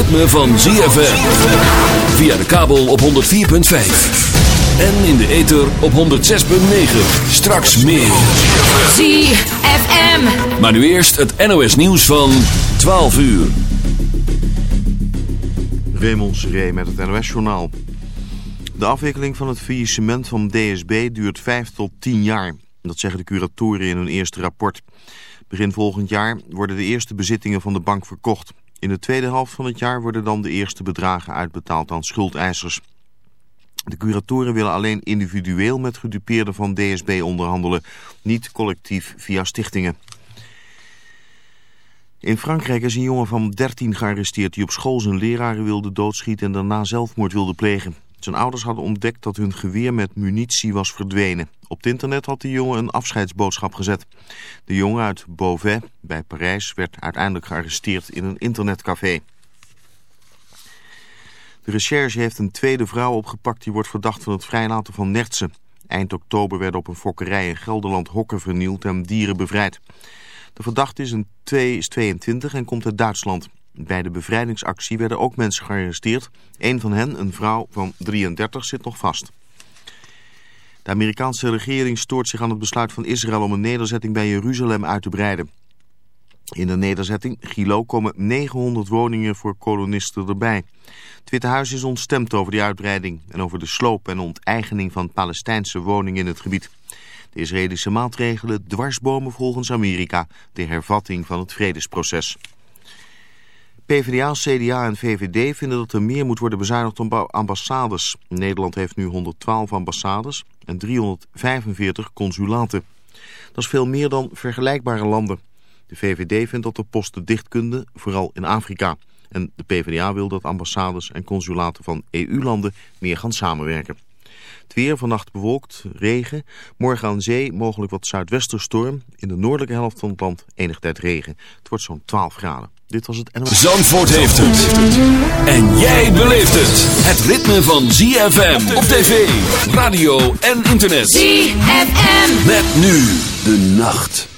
ritme van ZFM. Via de kabel op 104.5. En in de ether op 106.9. Straks meer. ZFM. Maar nu eerst het NOS nieuws van 12 uur. Raymond met het NOS-journaal. De afwikkeling van het faillissement van DSB duurt 5 tot 10 jaar. Dat zeggen de curatoren in hun eerste rapport. Begin volgend jaar worden de eerste bezittingen van de bank verkocht. In de tweede helft van het jaar worden dan de eerste bedragen uitbetaald aan schuldeisers. De curatoren willen alleen individueel met gedupeerden van DSB onderhandelen, niet collectief via stichtingen. In Frankrijk is een jongen van 13 gearresteerd die op school zijn leraren wilde doodschieten en daarna zelfmoord wilde plegen. Zijn ouders hadden ontdekt dat hun geweer met munitie was verdwenen. Op het internet had de jongen een afscheidsboodschap gezet. De jongen uit Beauvais bij Parijs werd uiteindelijk gearresteerd in een internetcafé. De recherche heeft een tweede vrouw opgepakt die wordt verdacht van het vrijlaten van nertsen. Eind oktober werden op een fokkerij in Gelderland hokken vernield en dieren bevrijd. De verdachte is, een 2, is 22 en komt uit Duitsland. Bij de bevrijdingsactie werden ook mensen gearresteerd. Een van hen, een vrouw van 33, zit nog vast. De Amerikaanse regering stoort zich aan het besluit van Israël om een nederzetting bij Jeruzalem uit te breiden. In de nederzetting, Gilo, komen 900 woningen voor kolonisten erbij. Het Witte Huis is ontstemd over die uitbreiding en over de sloop en onteigening van Palestijnse woningen in het gebied. De Israëlische maatregelen dwarsbomen volgens Amerika de hervatting van het vredesproces. PvdA, CDA en VVD vinden dat er meer moet worden bezuinigd op ambassades. Nederland heeft nu 112 ambassades en 345 consulaten. Dat is veel meer dan vergelijkbare landen. De VVD vindt dat de posten dicht kunnen, vooral in Afrika. En de PvdA wil dat ambassades en consulaten van EU-landen meer gaan samenwerken. Het weer vannacht bewolkt, regen. Morgen aan zee mogelijk wat zuidwesterstorm. In de noordelijke helft van het land enige tijd regen. Het wordt zo'n 12 graden. Dit was het NOS. Zandvoort heeft het. En jij beleeft het. Het ritme van ZFM op tv, radio en internet. ZFM. Met nu de nacht.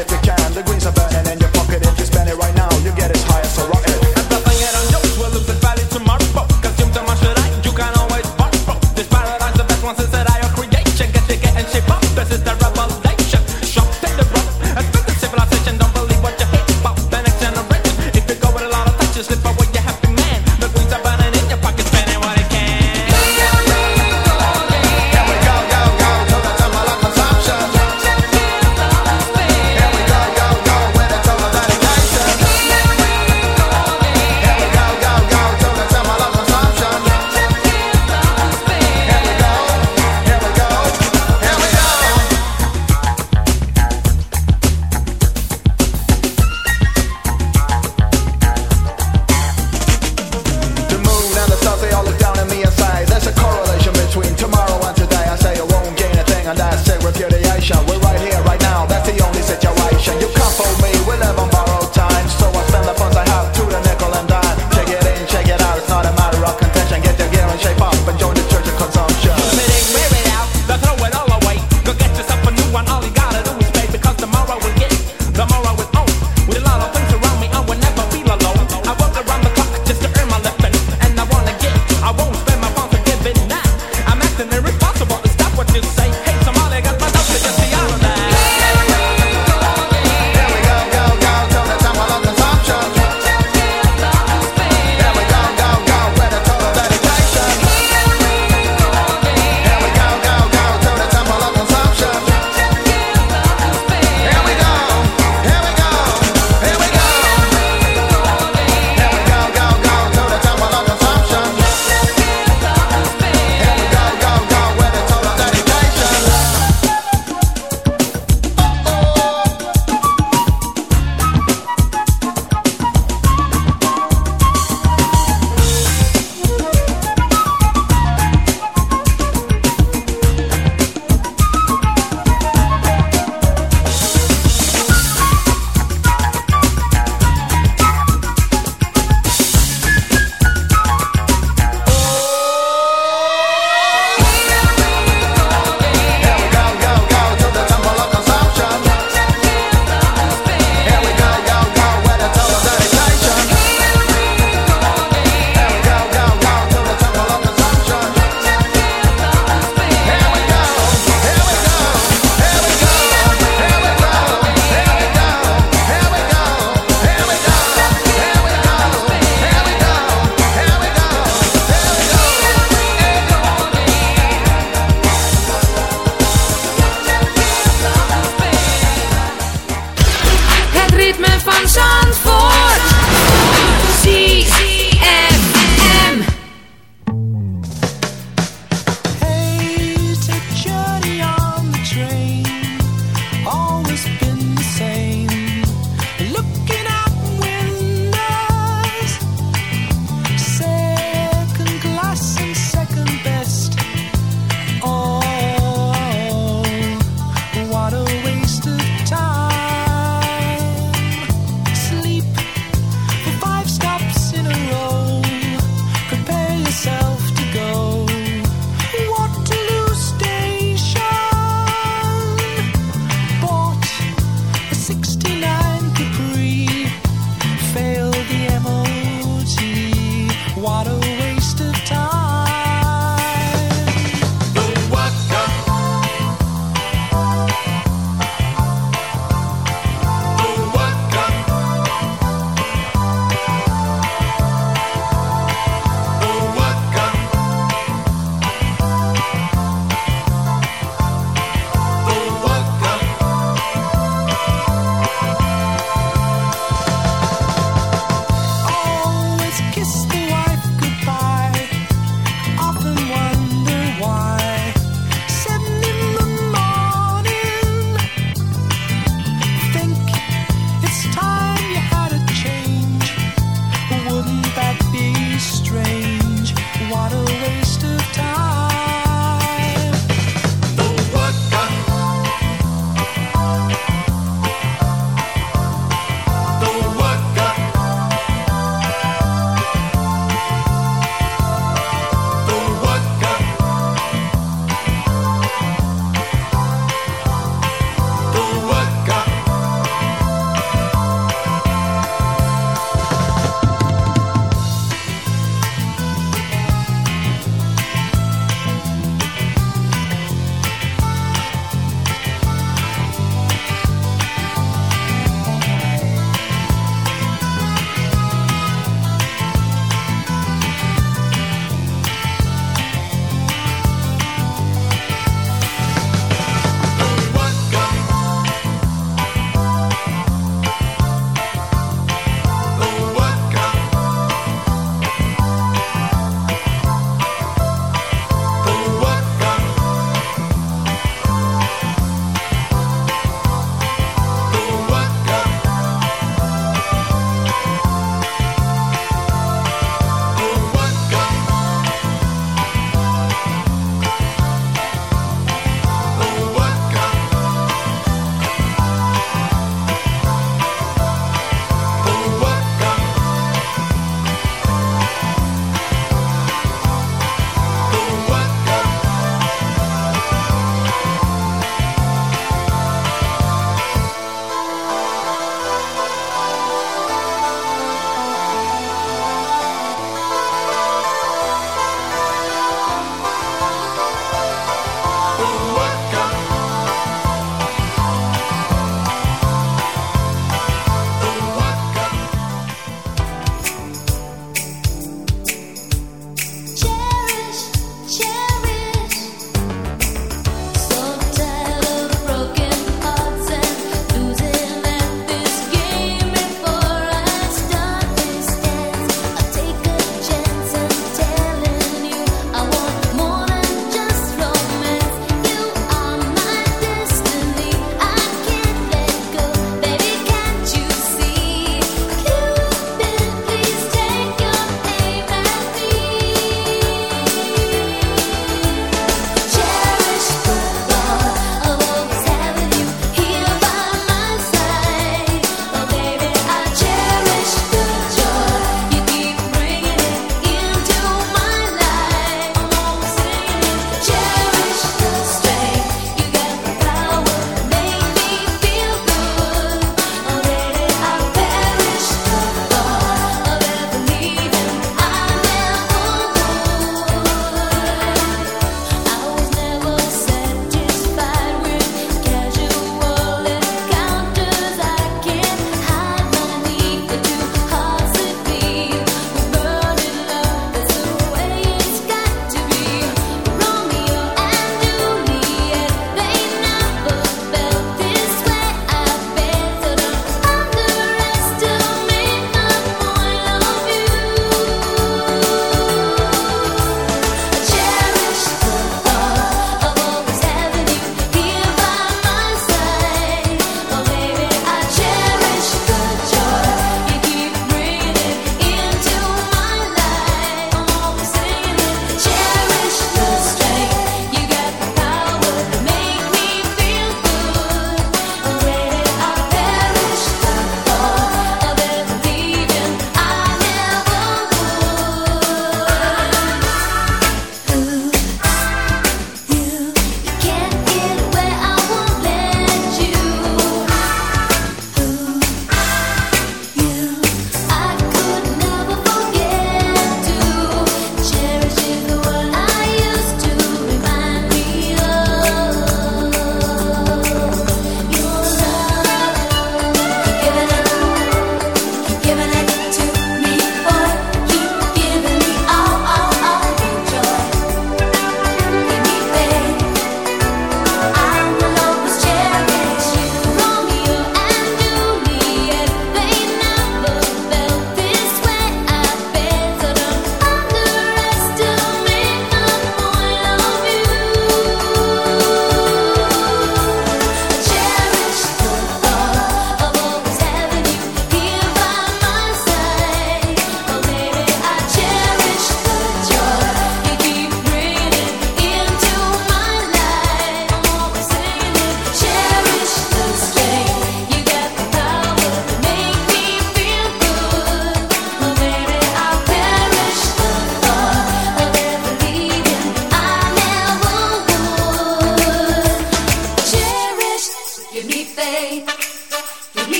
if you can. 16.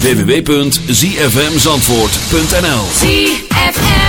www.zfmzandvoort.nl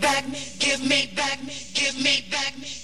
back, give me back, give me back.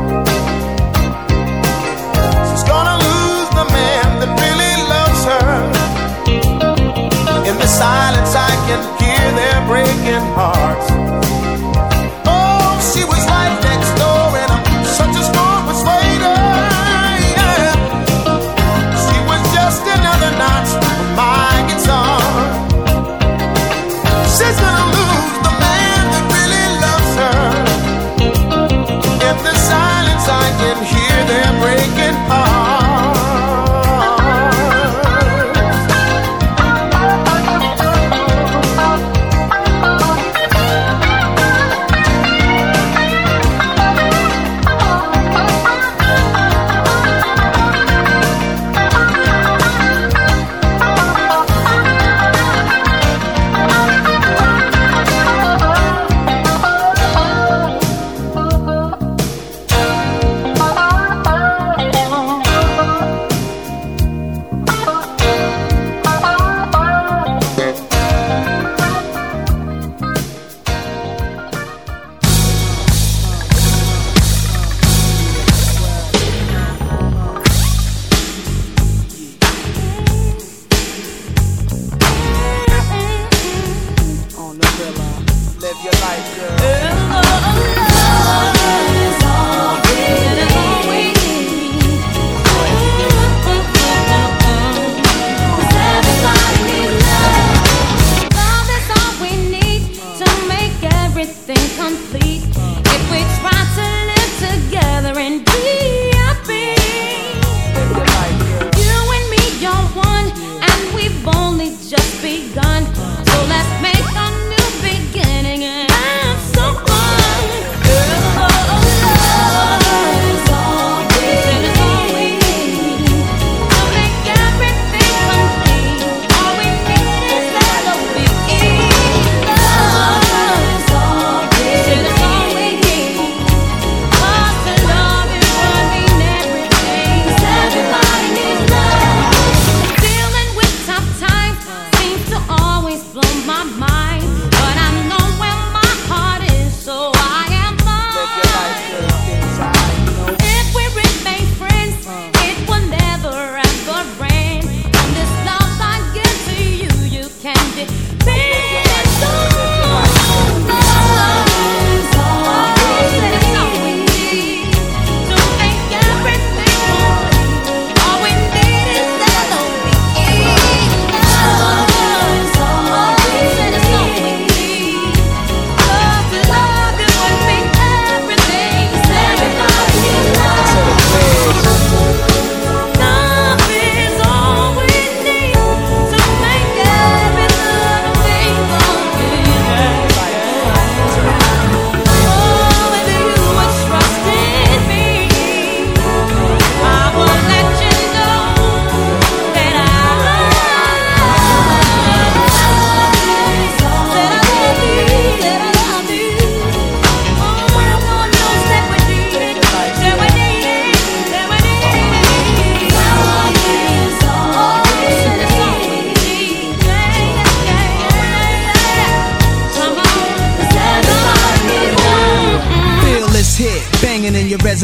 they're breaking heart.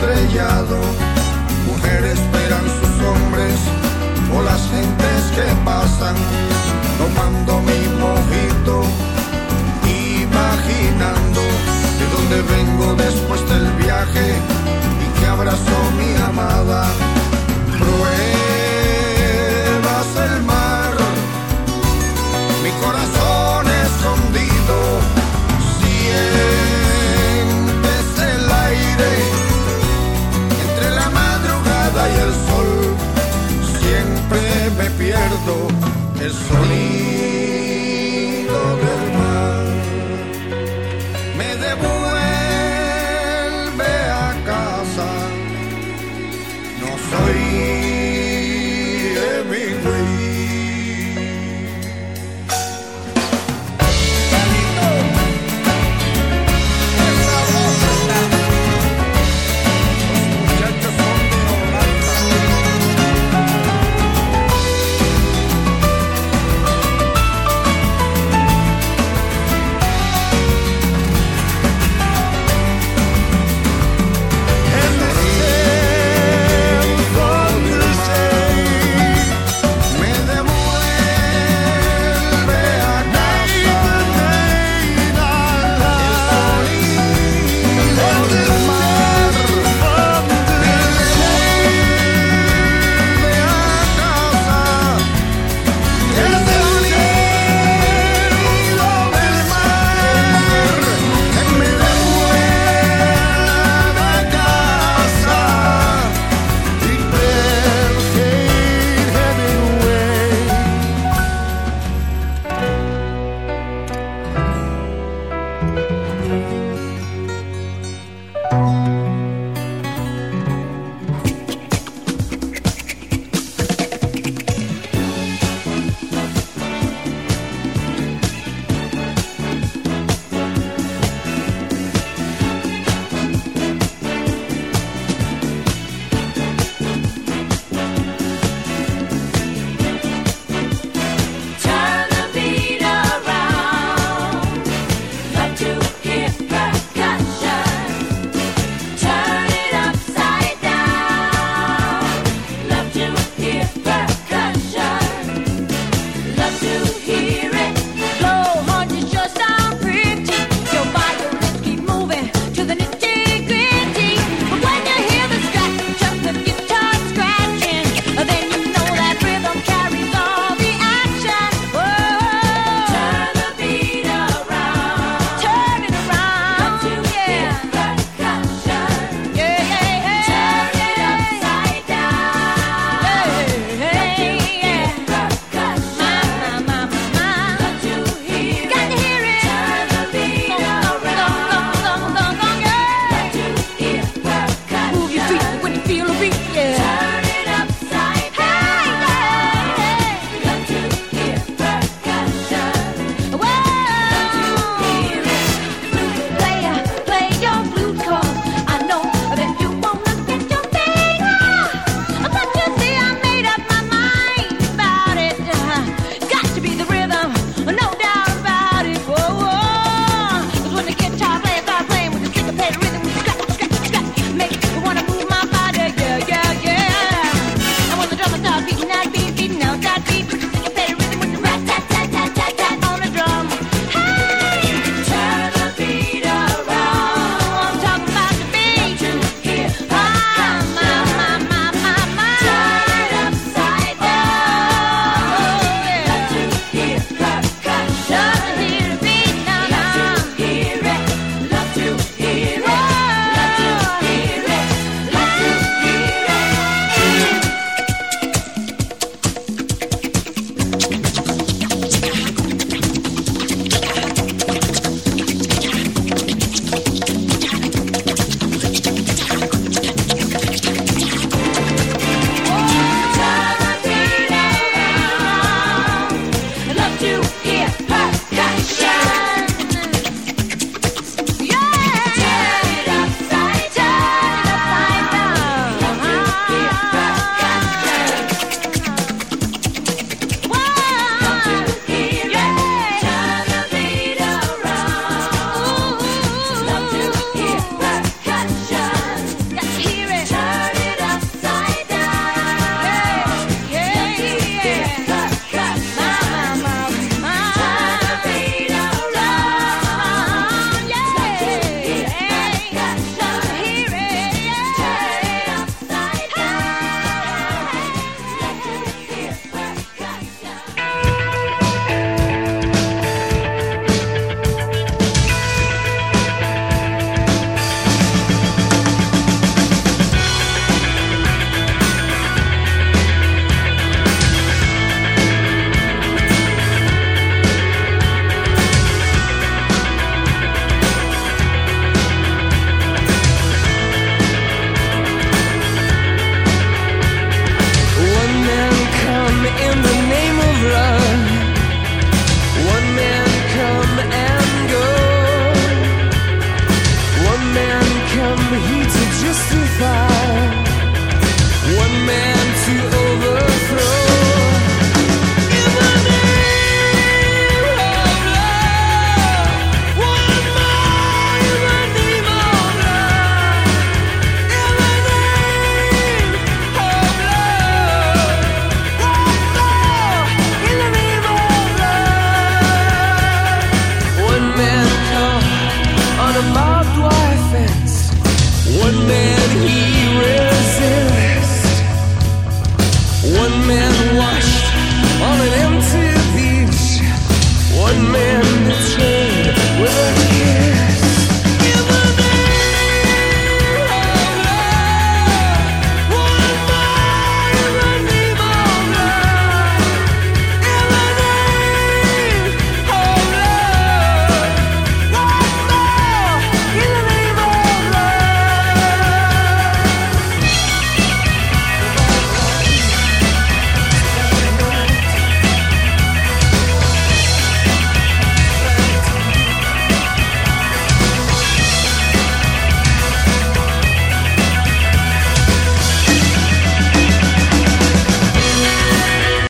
estrellado. Mujeres esperan sus hombres o las gentes que pasan tomando mi mojito, imaginando de dónde vengo después del viaje y que abrazo mi amada. es sonido.